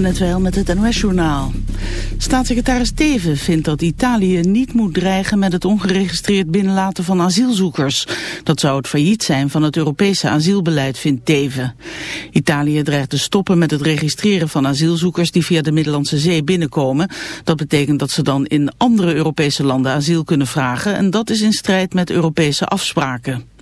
net wel met het NOS-journaal. Staatssecretaris Teven vindt dat Italië niet moet dreigen met het ongeregistreerd binnenlaten van asielzoekers. Dat zou het failliet zijn van het Europese asielbeleid, vindt Teven. Italië dreigt te stoppen met het registreren van asielzoekers die via de Middellandse Zee binnenkomen. Dat betekent dat ze dan in andere Europese landen asiel kunnen vragen en dat is in strijd met Europese afspraken.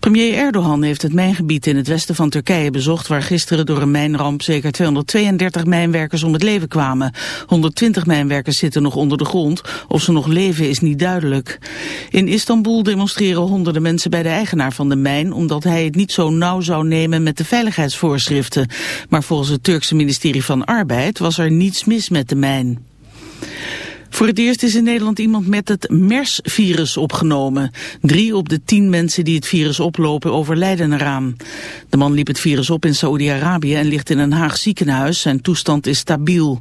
Premier Erdogan heeft het mijngebied in het westen van Turkije bezocht... waar gisteren door een mijnramp zeker 232 mijnwerkers om het leven kwamen. 120 mijnwerkers zitten nog onder de grond. Of ze nog leven is niet duidelijk. In Istanbul demonstreren honderden mensen bij de eigenaar van de mijn... omdat hij het niet zo nauw zou nemen met de veiligheidsvoorschriften. Maar volgens het Turkse ministerie van Arbeid was er niets mis met de mijn. Voor het eerst is in Nederland iemand met het MERS-virus opgenomen. Drie op de tien mensen die het virus oplopen overlijden eraan. De man liep het virus op in Saoedi-Arabië en ligt in een Haag ziekenhuis. Zijn toestand is stabiel.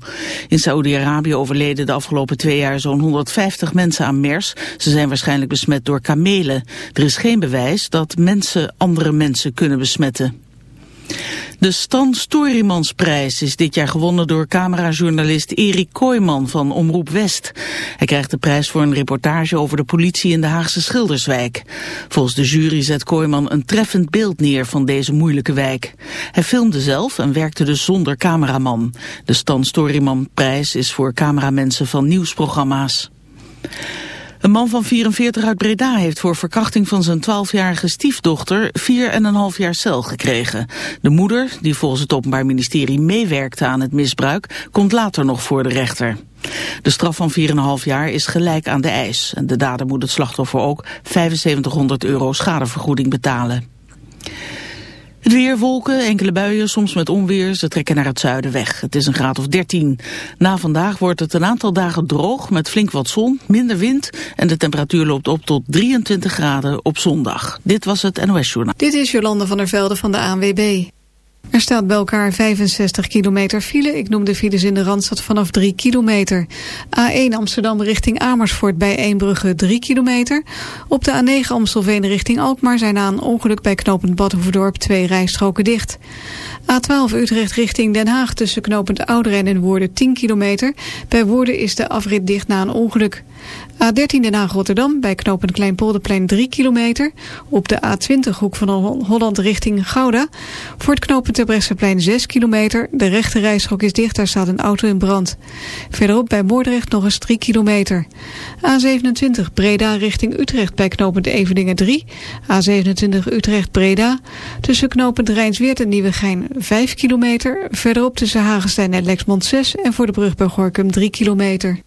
In Saoedi-Arabië overleden de afgelopen twee jaar zo'n 150 mensen aan MERS. Ze zijn waarschijnlijk besmet door kamelen. Er is geen bewijs dat mensen andere mensen kunnen besmetten. De Stan Storymansprijs is dit jaar gewonnen door camerajournalist Erik Kooijman van Omroep West. Hij krijgt de prijs voor een reportage over de politie in de Haagse Schilderswijk. Volgens de jury zet Kooijman een treffend beeld neer van deze moeilijke wijk. Hij filmde zelf en werkte dus zonder cameraman. De Stan Storymanprijs is voor cameramensen van nieuwsprogramma's. Een man van 44 uit Breda heeft voor verkrachting van zijn 12-jarige stiefdochter 4,5 jaar cel gekregen. De moeder, die volgens het Openbaar Ministerie meewerkte aan het misbruik, komt later nog voor de rechter. De straf van 4,5 jaar is gelijk aan de eis. De dader moet het slachtoffer ook 7500 euro schadevergoeding betalen. Het weer, wolken, enkele buien, soms met onweer. Ze trekken naar het zuiden weg. Het is een graad of 13. Na vandaag wordt het een aantal dagen droog met flink wat zon, minder wind... en de temperatuur loopt op tot 23 graden op zondag. Dit was het NOS Journaal. Dit is Jolande van der Velde van de ANWB. Er staat bij elkaar 65 kilometer file. Ik noem de files in de Randstad vanaf 3 kilometer. A1 Amsterdam richting Amersfoort bij Eembrugge 3 kilometer. Op de A9 Amstelveen richting Alkmaar zijn na een ongeluk bij knooppunt Badhoevedorp twee rijstroken dicht. A12 Utrecht richting Den Haag tussen knooppunt Ouderen en Woerden 10 kilometer. Bij Woerden is de afrit dicht na een ongeluk. A13 Den Haag-Rotterdam bij knooppunt Kleinpolderplein 3 kilometer. Op de A20 hoek van Holland richting Gouda. Voor het knooppunt Terbrechtseplein 6 kilometer. De rechte is dicht, daar staat een auto in brand. Verderop bij Moordrecht nog eens 3 kilometer. A27 Breda richting Utrecht bij knooppunt Eveningen 3. A27 Utrecht-Breda. Tussen knooppunt Rijnsweert en Nieuwegein 5 kilometer. Verderop tussen Hagenstein en Lexmond 6. En voor de brug bij Gorkum 3 kilometer.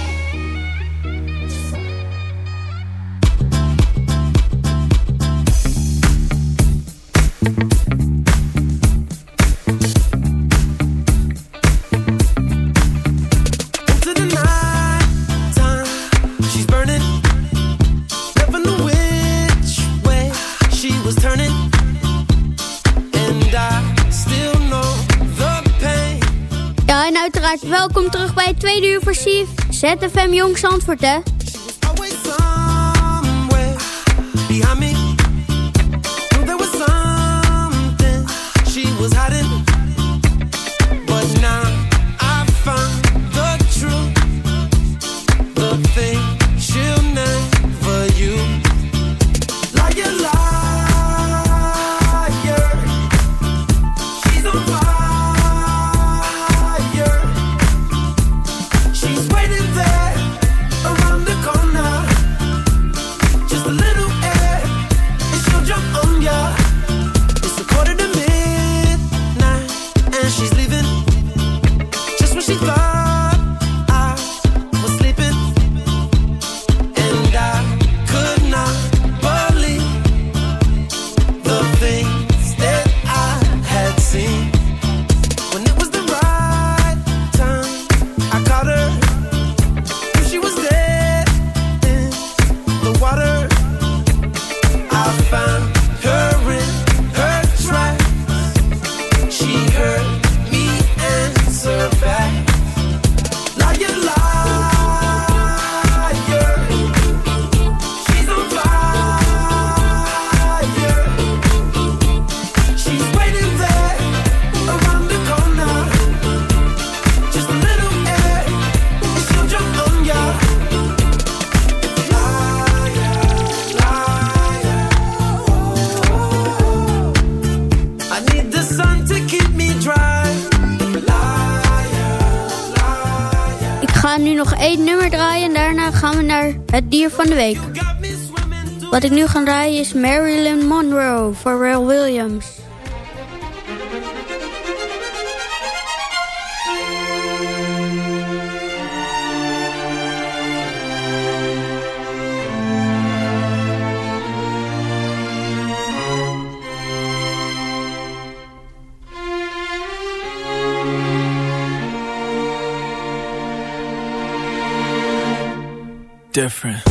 welkom terug bij het tweede uur ZFM Jong Zandvoort, hè? Het dier van de week. Wat ik nu ga draaien is Marilyn Monroe voor Pharrell Williams. Different.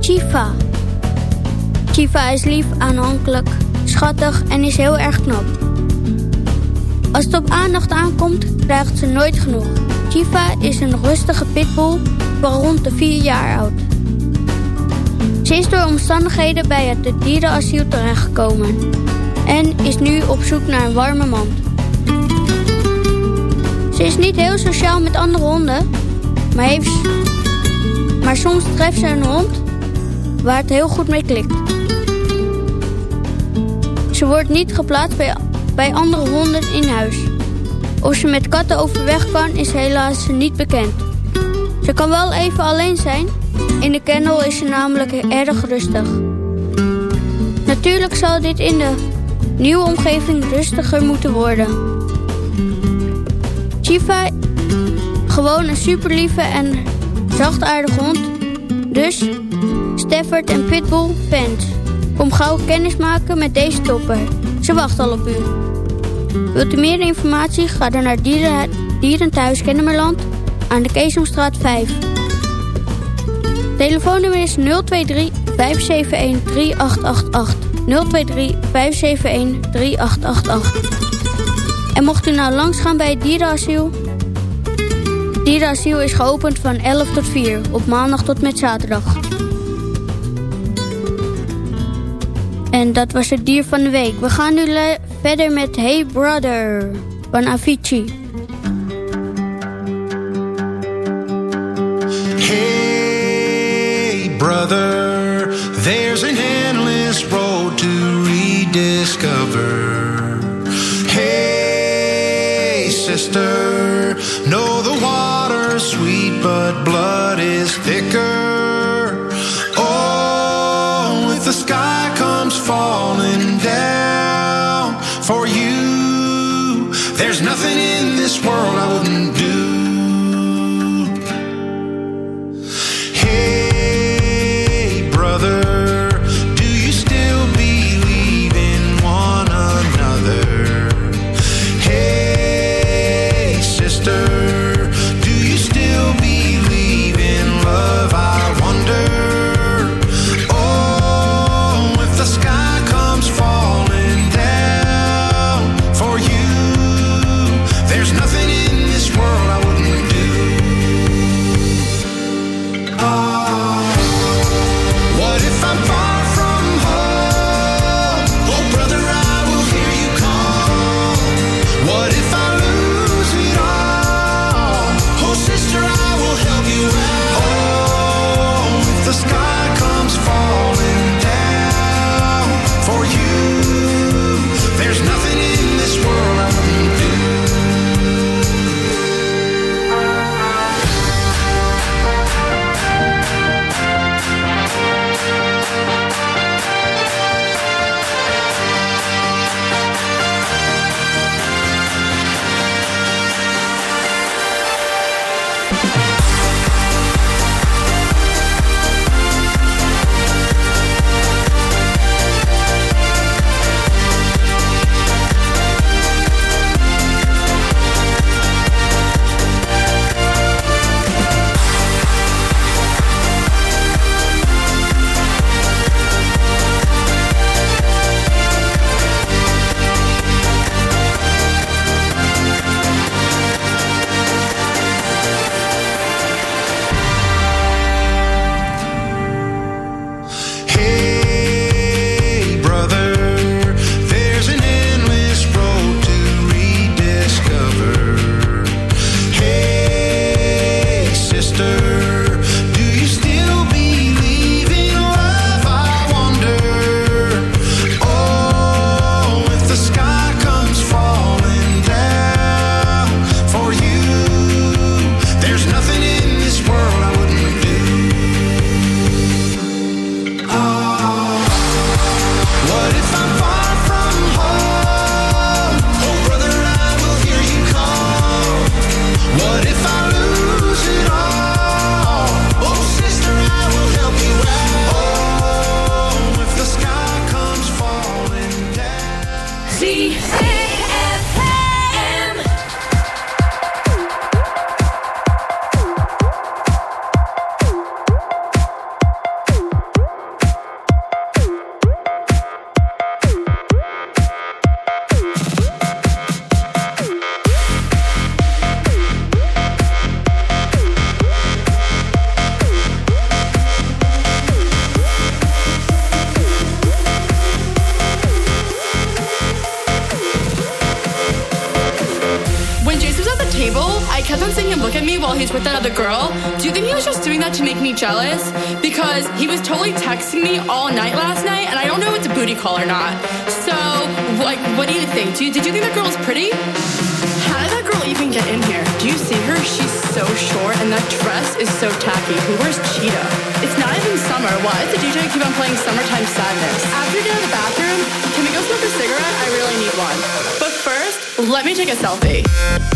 Chifa. Chifa is lief, aanhankelijk, schattig en is heel erg knap. Als het op aandacht aankomt, krijgt ze nooit genoeg. Chifa is een rustige pitbull van rond de 4 jaar oud. Ze is door omstandigheden bij het dierenasiel terechtgekomen en is nu op zoek naar een warme mand. Ze is niet heel sociaal met andere honden, maar, heeft, maar soms treft ze een hond waar het heel goed mee klikt. Ze wordt niet geplaatst bij, bij andere honden in huis. Of ze met katten overweg kan is helaas niet bekend. Ze kan wel even alleen zijn. In de kennel is ze namelijk erg rustig. Natuurlijk zal dit in de nieuwe omgeving rustiger moeten worden. Chifa, gewoon een superlieve en zachtaardige hond. Dus Stafford en Pitbull fans. Kom gauw kennis maken met deze topper. Ze wacht al op u. Wilt u meer informatie? Ga dan naar Dieren, Dierenthuis Kennemerland aan de Keesomstraat 5. Telefoonnummer is 023 571 3888. 023 571 3888. En mocht u nou langs gaan bij het dierenasiel... Dierenasiel is geopend van 11 tot 4 op maandag tot met zaterdag. En dat was het dier van de week. We gaan nu verder met Hey Brother van Avicii. Hey brother, there's an endless road to rediscover. Hey sister, so tacky. Who wears cheetah? It's not even summer. Why does the DJ keep on playing Summertime Sadness? After you out of the bathroom, can we go smoke a cigarette? I really need one. But first, let me take a selfie.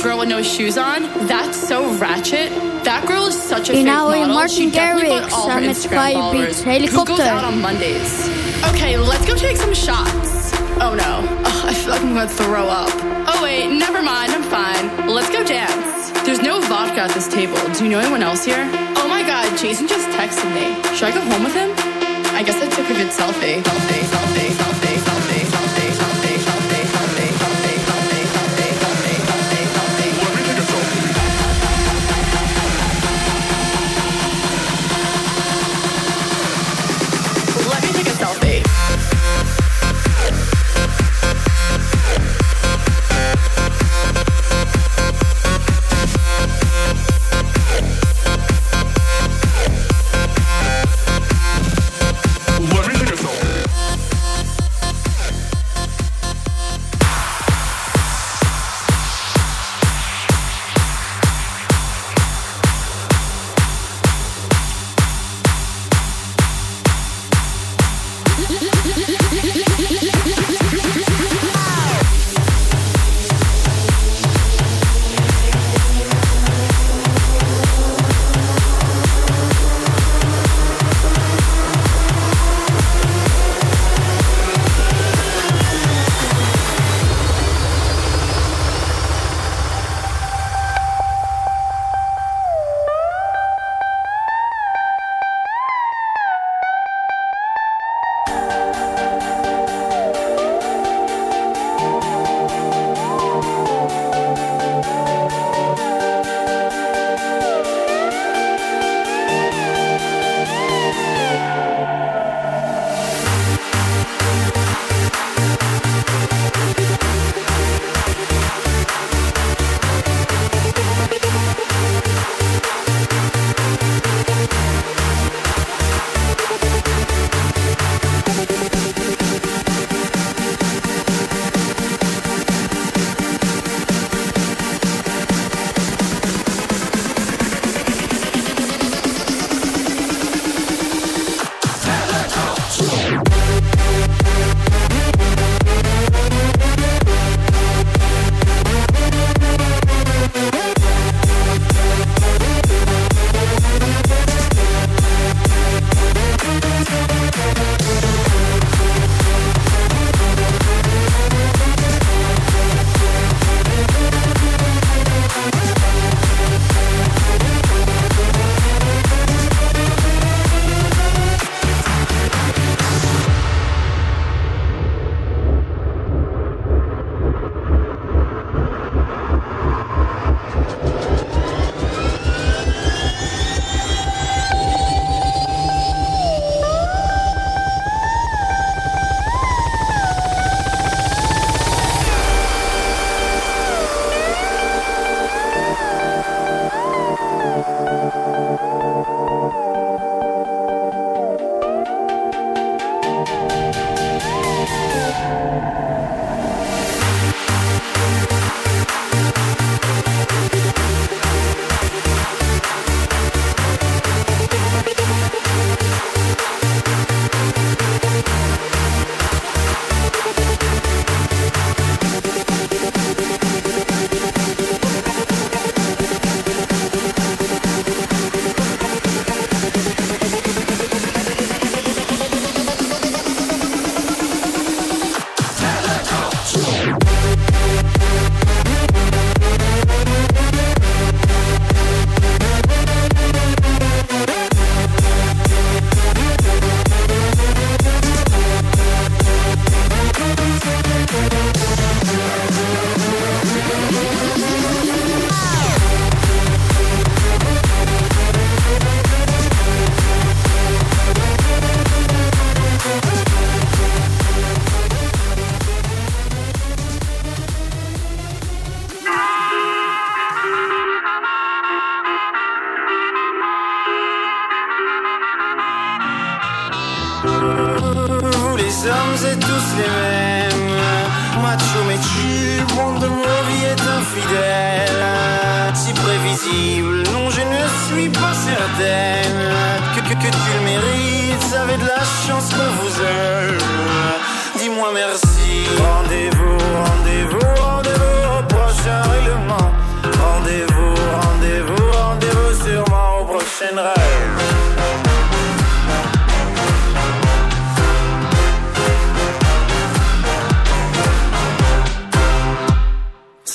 Shoes on. That's so ratchet. That girl is such a fake model. Martin Garrix samen met Firebeats Helikopter. Who goes out on Mondays? Okay, let's go take some shots. Oh no, Ugh, I feel like I'm gonna throw up. Oh wait, never mind, I'm fine. Let's go dance. There's no vodka at this table. Do you know anyone else here? Oh my god, Jason just texted me. Should I go home with him? I guess I took a good. Selfie, selfie, selfie, selfie,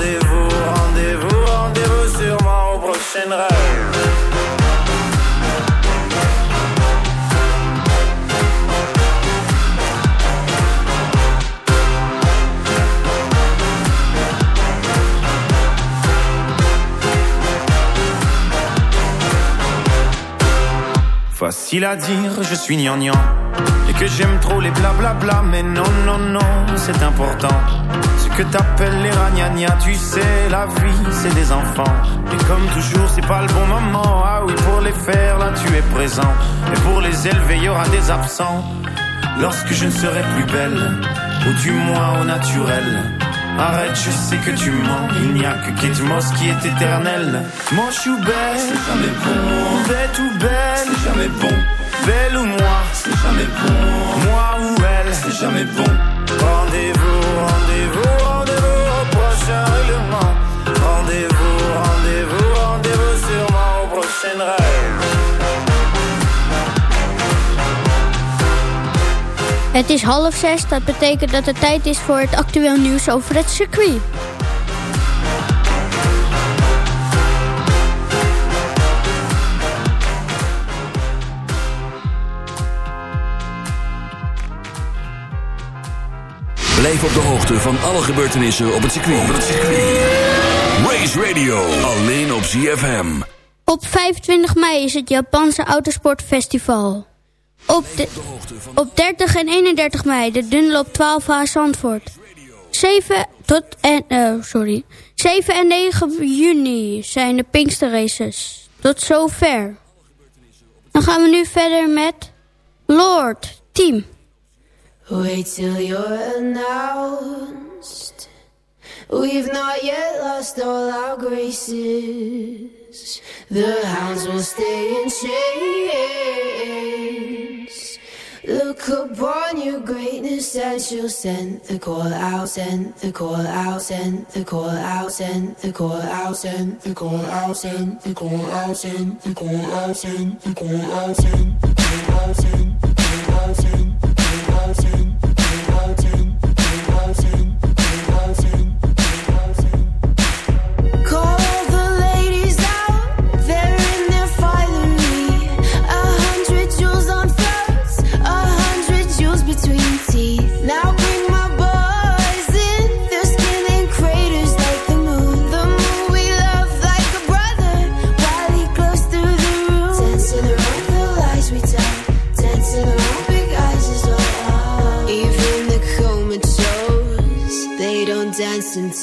Rendez-vous, rendez-vous, rendez-vous sûrement au prochain rêve. Facile à dire, je suis gnangnan Et que j'aime trop les blablabla Mais non, non, non, c'est important que t'appelles les ragnagnas Tu sais, la vie, c'est des enfants Et comme toujours, c'est pas le bon moment Ah oui, pour les faire, là, tu es présent Et pour les élever, y aura des absents Lorsque je ne serai plus belle Ou du moins au naturel Arrête, je sais que tu mens. Il n'y a que Kate Moss qui est éternel. Moi, je suis belle, c'est jamais bon. Bête ou belle, c'est jamais bon. Belle ou moi, c'est jamais bon. Moi ou elle, c'est jamais bon. Rendez-vous, rendez-vous règlement. Rendez-vous, rendez-vous, rendez-vous sûrement au prochain rêve. Het is half zes, dat betekent dat het tijd is voor het actueel nieuws over het circuit. Blijf op de hoogte van alle gebeurtenissen op het circuit. Op het circuit. Race Radio, alleen op ZFM. Op 25 mei is het Japanse Autosportfestival. Op, de, op 30 en 31 mei de Dunlop 12H Zandvoort. 7, tot en, uh, sorry. 7 en 9 juni zijn de Pinkster Races. Tot zover. Dan gaan we nu verder met Lord Team. Wait till you're announced. We've not yet lost all our graces. The hounds will stay in chains. Look upon your greatness and she'll send the call out, send the call out, send the call out, send the call out, send the call out, send the call out, send the call out, send the call out, send the call out, send the call out, send the call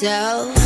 yourself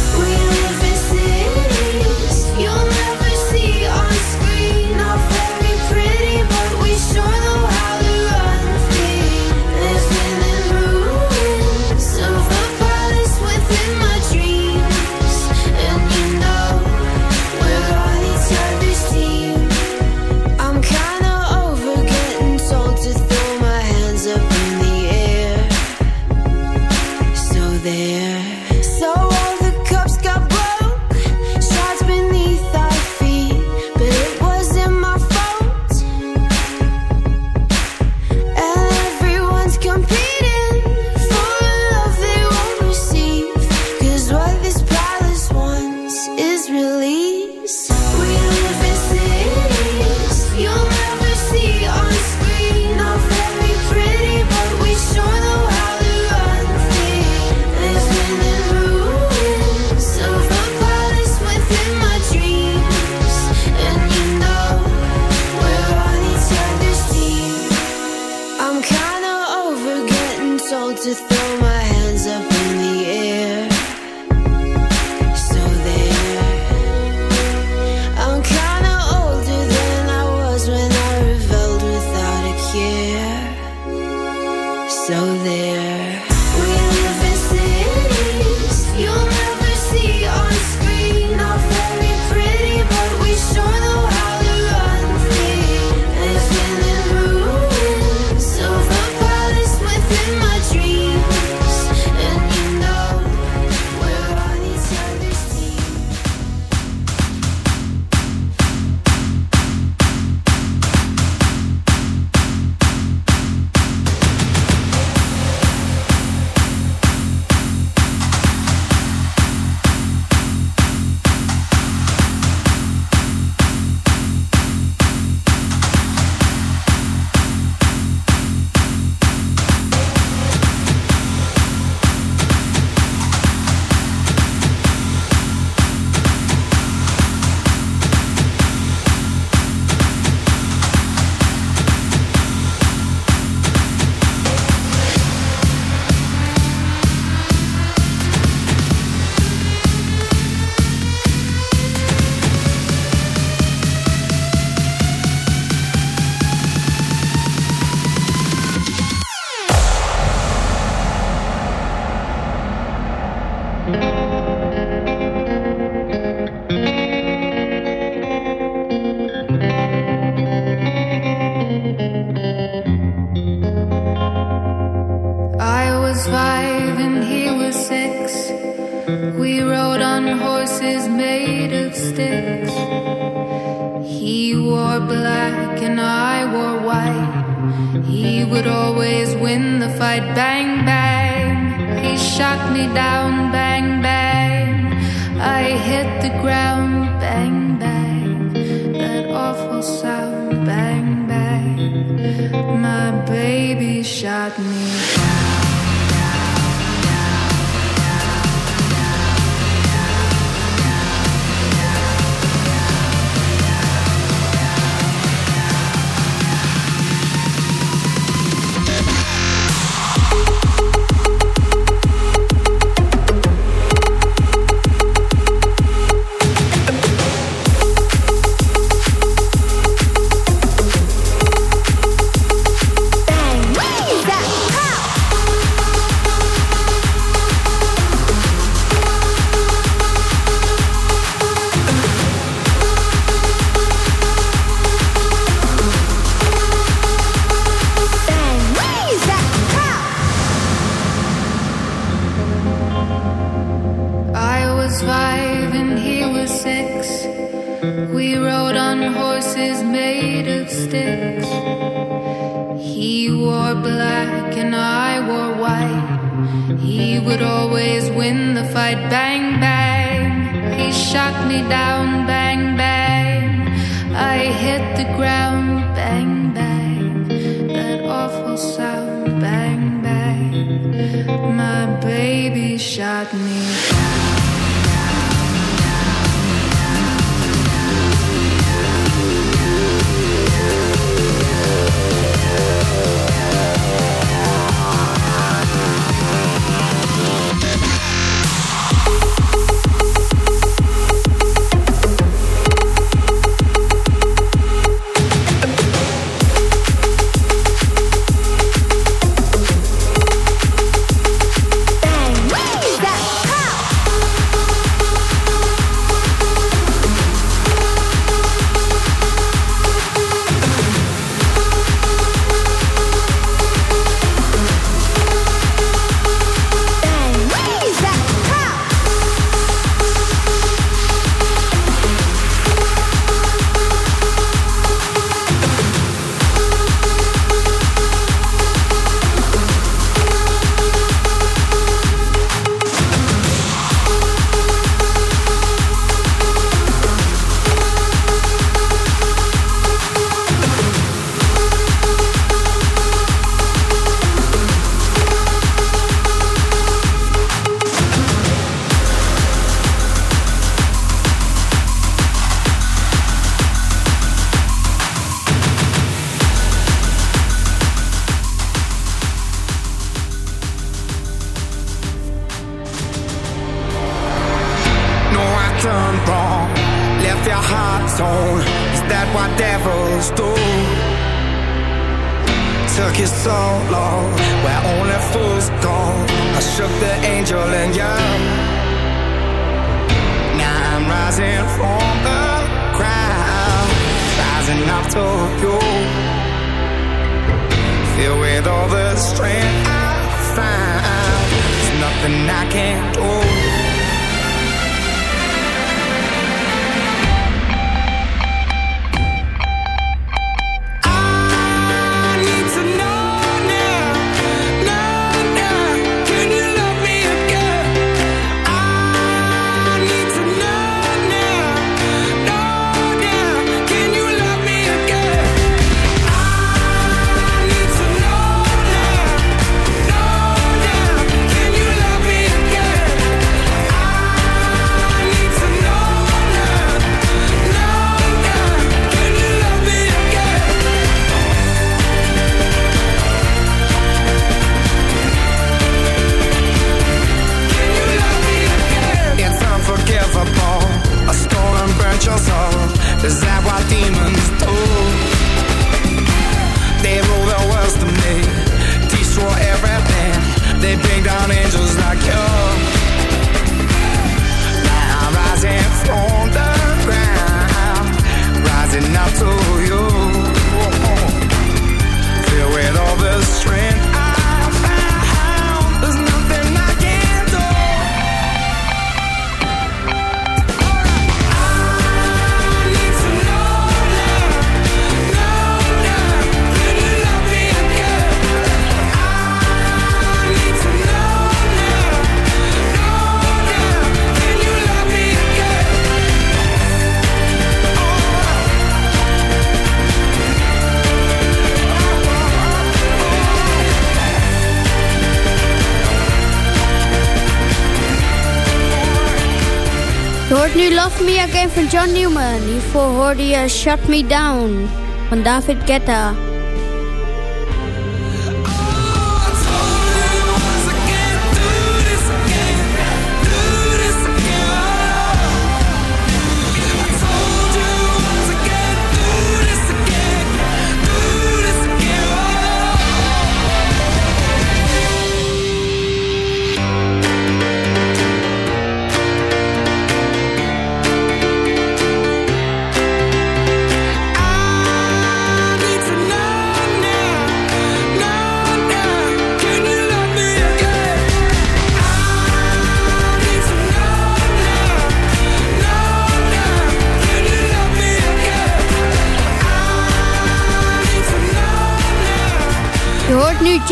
van John Newman. Hiervoor hoorde je uh, Shut Me Down van David Guetta.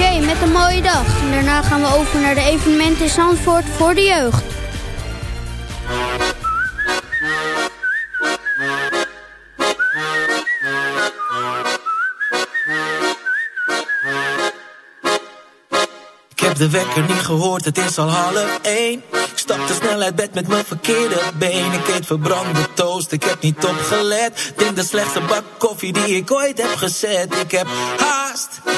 Jay met een mooie dag. En daarna gaan we over naar de evenementen in Zandvoort voor de jeugd. Ik heb de wekker niet gehoord, het is al half één. Ik stapte snel uit bed met mijn verkeerde been. Ik eet verbrande toast, ik heb niet opgelet. Denk de slechtste bak koffie die ik ooit heb gezet. Ik heb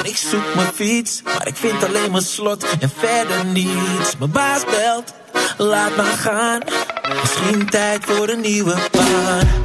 ik zoek mijn fiets, maar ik vind alleen mijn slot en verder niets. Mijn baas belt, laat maar gaan. Misschien tijd voor een nieuwe baan.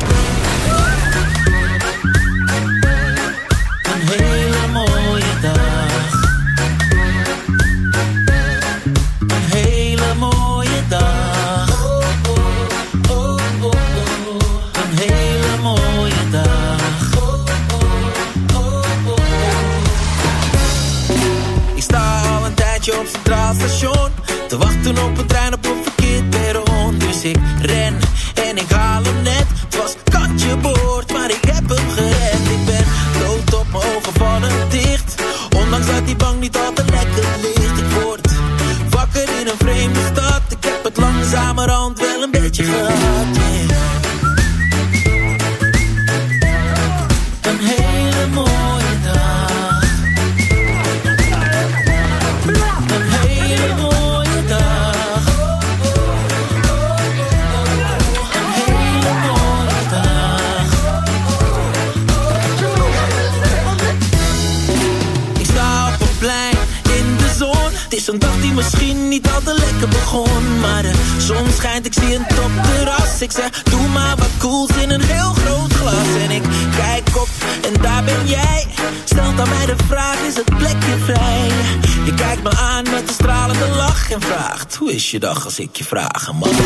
Je dag als ik je vragen mag? Een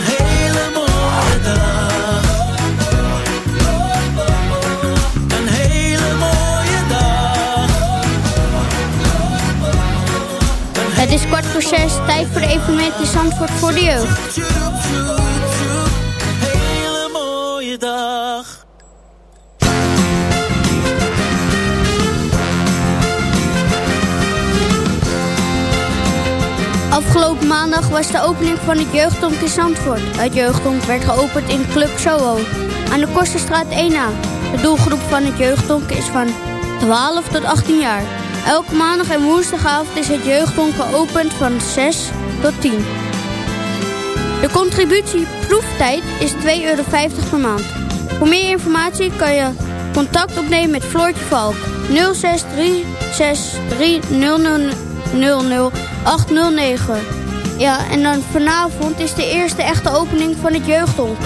hele mooie dag Een hele mooie dag Het is kwart voor zes, tijd voor de evenementen Zandvoort voor de jeugd. Afgelopen maandag was de opening van het jeugdhonk in Zandvoort. Het jeugdhonk werd geopend in Club Soho aan de Kosterstraat 1A. De doelgroep van het jeugdhonk is van 12 tot 18 jaar. Elke maandag en woensdagavond is het jeugdhonk geopend van 6 tot 10. De contributieproeftijd is 2,50 euro per maand. Voor meer informatie kan je contact opnemen met Floortje Valk 0636300809. Ja, en dan vanavond is de eerste echte opening van het jeugdhonk.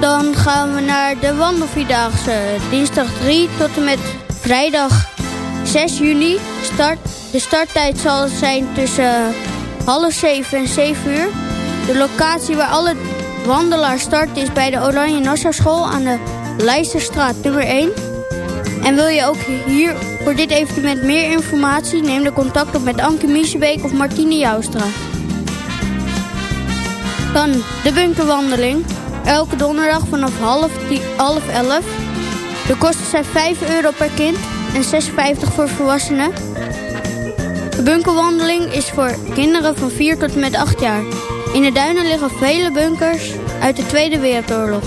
Dan gaan we naar de wandelvierdaagse. Dinsdag 3 tot en met vrijdag 6 juni. Start, de starttijd zal zijn tussen half 7 en 7 uur. De locatie waar alle wandelaars starten is bij de Oranje Nassau School aan de Leijsterstraat nummer 1. En wil je ook hier voor dit evenement meer informatie? Neem de contact op met Anke Miesebeek of Martine Joustra. Dan de bunkerwandeling. Elke donderdag vanaf half, half elf. De kosten zijn 5 euro per kind en 6,50 voor volwassenen. De bunkerwandeling is voor kinderen van 4 tot en met 8 jaar. In de duinen liggen vele bunkers uit de Tweede Wereldoorlog.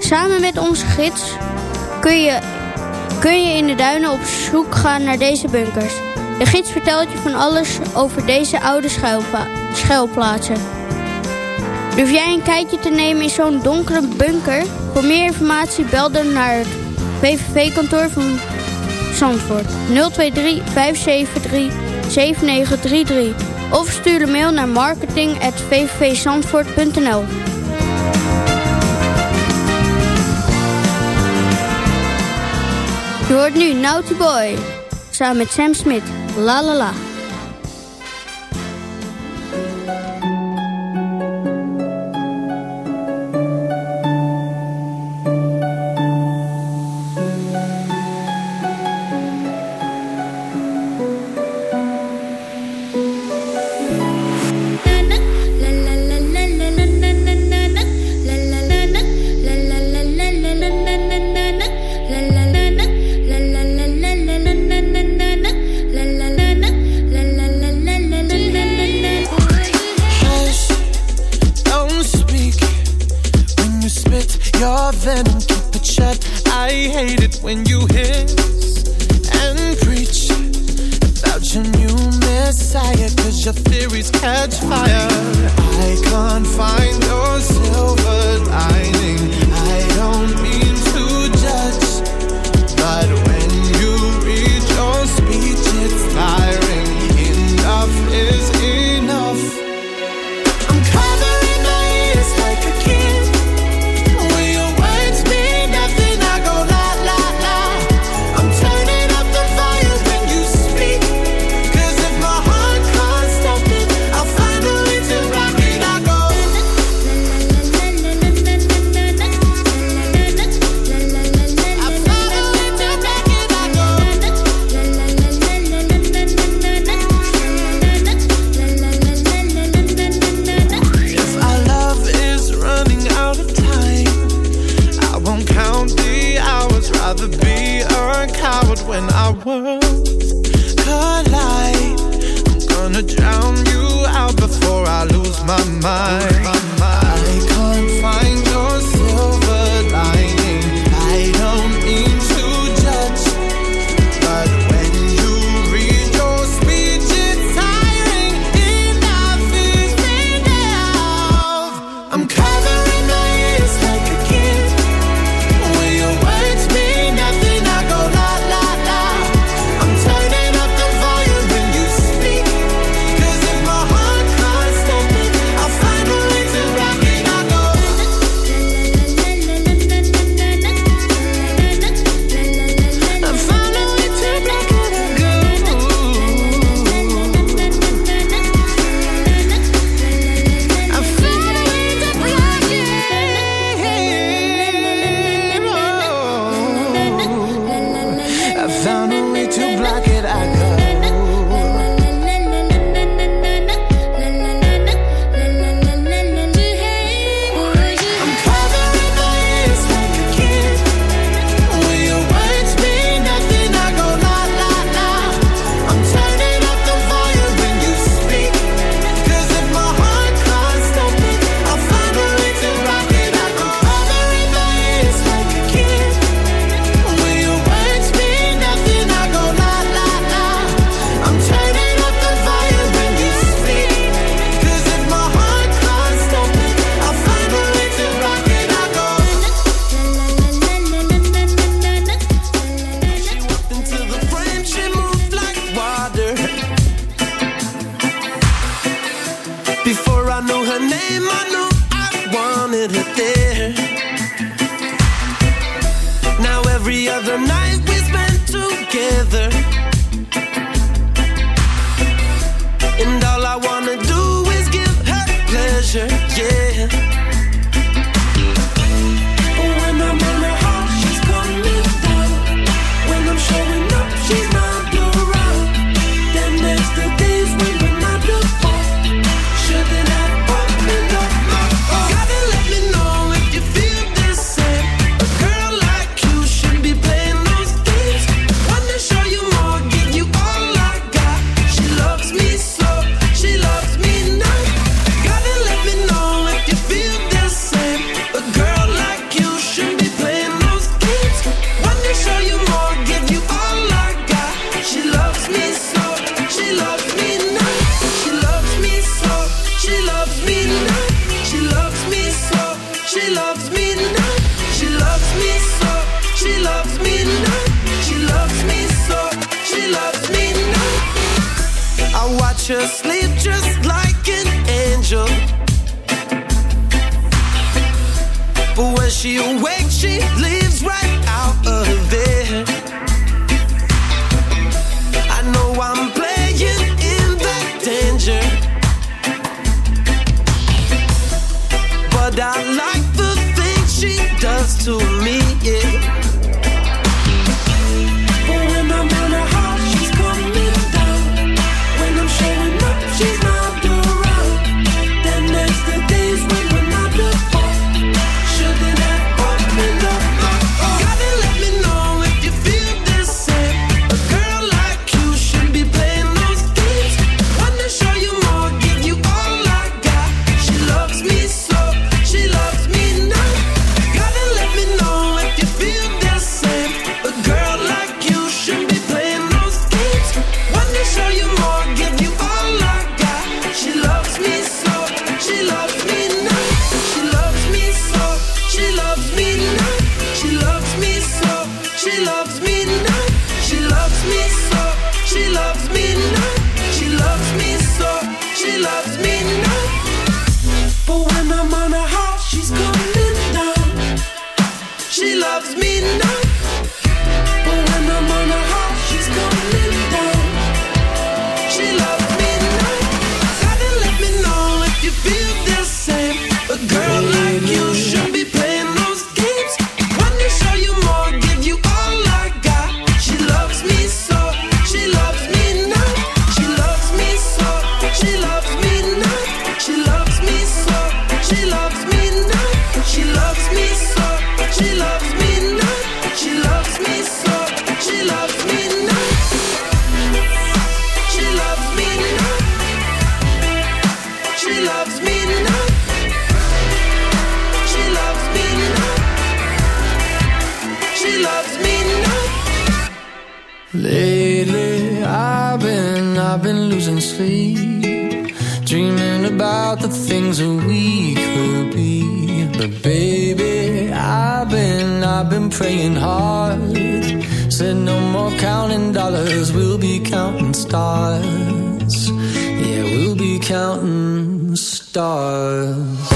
Samen met onze gids kun je, kun je in de duinen op zoek gaan naar deze bunkers. De gids vertelt je van alles over deze oude schuilplaatsen. Durf jij een kijkje te nemen in zo'n donkere bunker? Voor meer informatie bel dan naar het VVV-kantoor van Zandvoort 023 573 7933 of stuur een mail naar marketing.vvvzandvoort.nl Je hoort nu Naughty Boy samen met Sam Smith. La la la. Lately, I've been, I've been losing sleep, dreaming about the things that we could be. But baby, I've been, I've been praying hard. Said no more counting dollars, we'll be counting stars. Yeah, we'll be counting stars.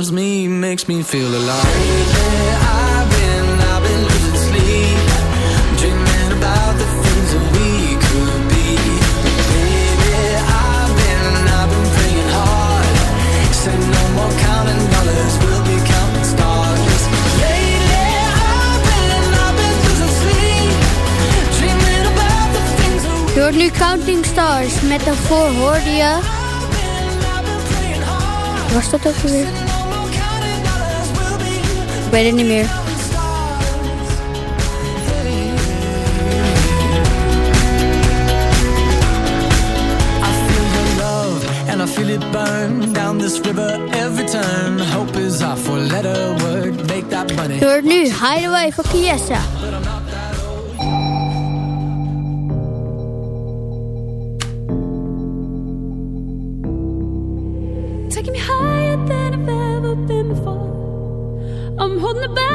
moves me, makes me feel alive. Say no more counting stars. Lately, the nu Counting Stars met daarvoor hoorde je. Was dat ook weer? weet het niet meer. It burn down this river every time. Hope is our four letter word. Make that money. Hideaway for Kiesa. But I'm In the back.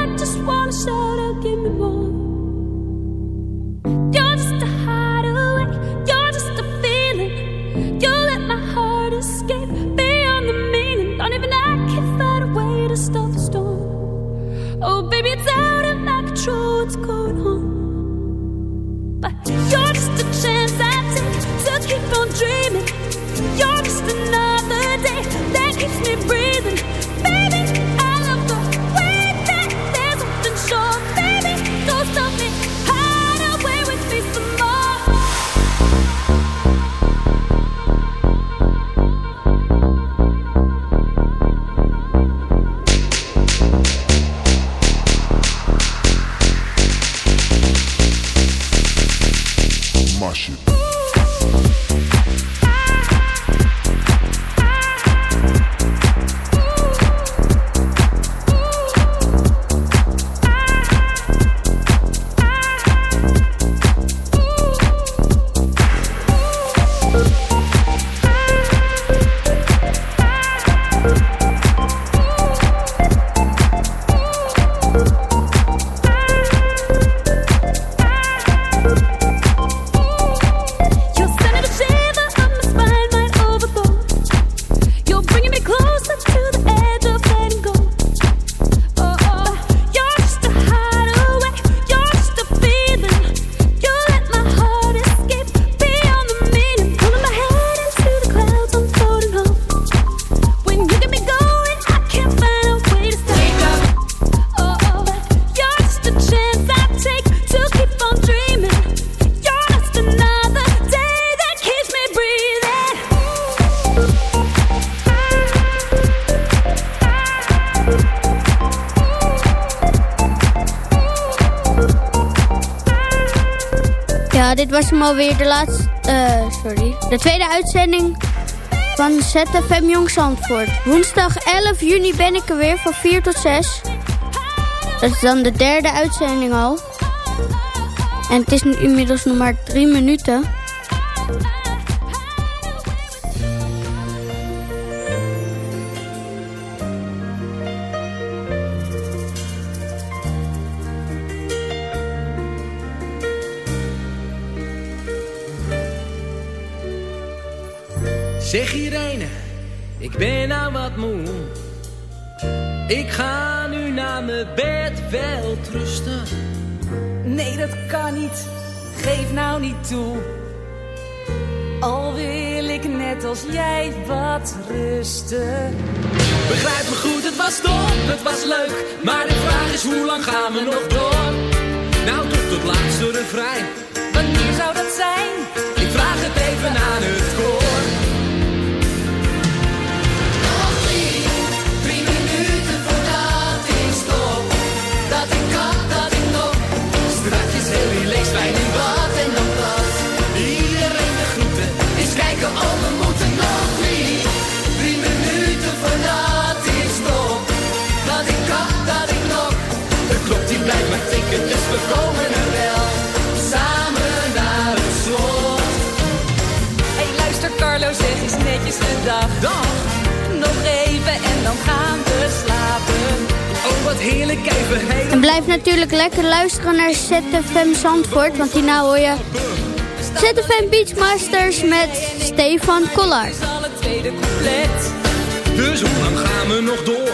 Alweer de laatste... eh, sorry. De tweede uitzending van ZFM Jong Zandvoort. Woensdag 11 juni ben ik er weer van 4 tot 6. Dat is dan de derde uitzending al. En het is nu inmiddels nog maar 3 minuten. Zeg Irene, ik ben nou wat moe. Ik ga nu naar mijn bed wel rusten. Nee, dat kan niet. Geef nou niet toe. Al wil ik net als jij wat rusten. Begrijp me goed, het was dom, het was leuk. Maar de vraag is, hoe lang gaan we nog door? Nou, tot het laatste refrein. Wanneer zou dat zijn? Ik vraag het even aan het En blijf natuurlijk lekker luisteren naar ZFM Zandvoort. Want hierna hoor je ZFM Beachmasters met Stefan Collard. Dus lang gaan we nog door?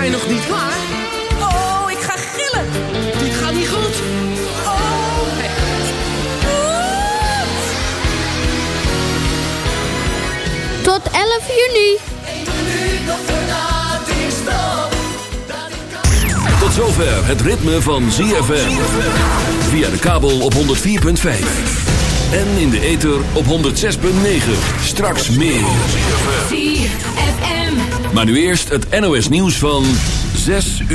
Zijn nog niet klaar. Oh, ik ga gillen. Dit gaat niet goed. Oh, Tot 11 juni. Tot zover het ritme van ZFM. Via de kabel op 104.5. En in de ether op 106.9. Straks meer. Maar nu eerst het NOS nieuws van 6 uur.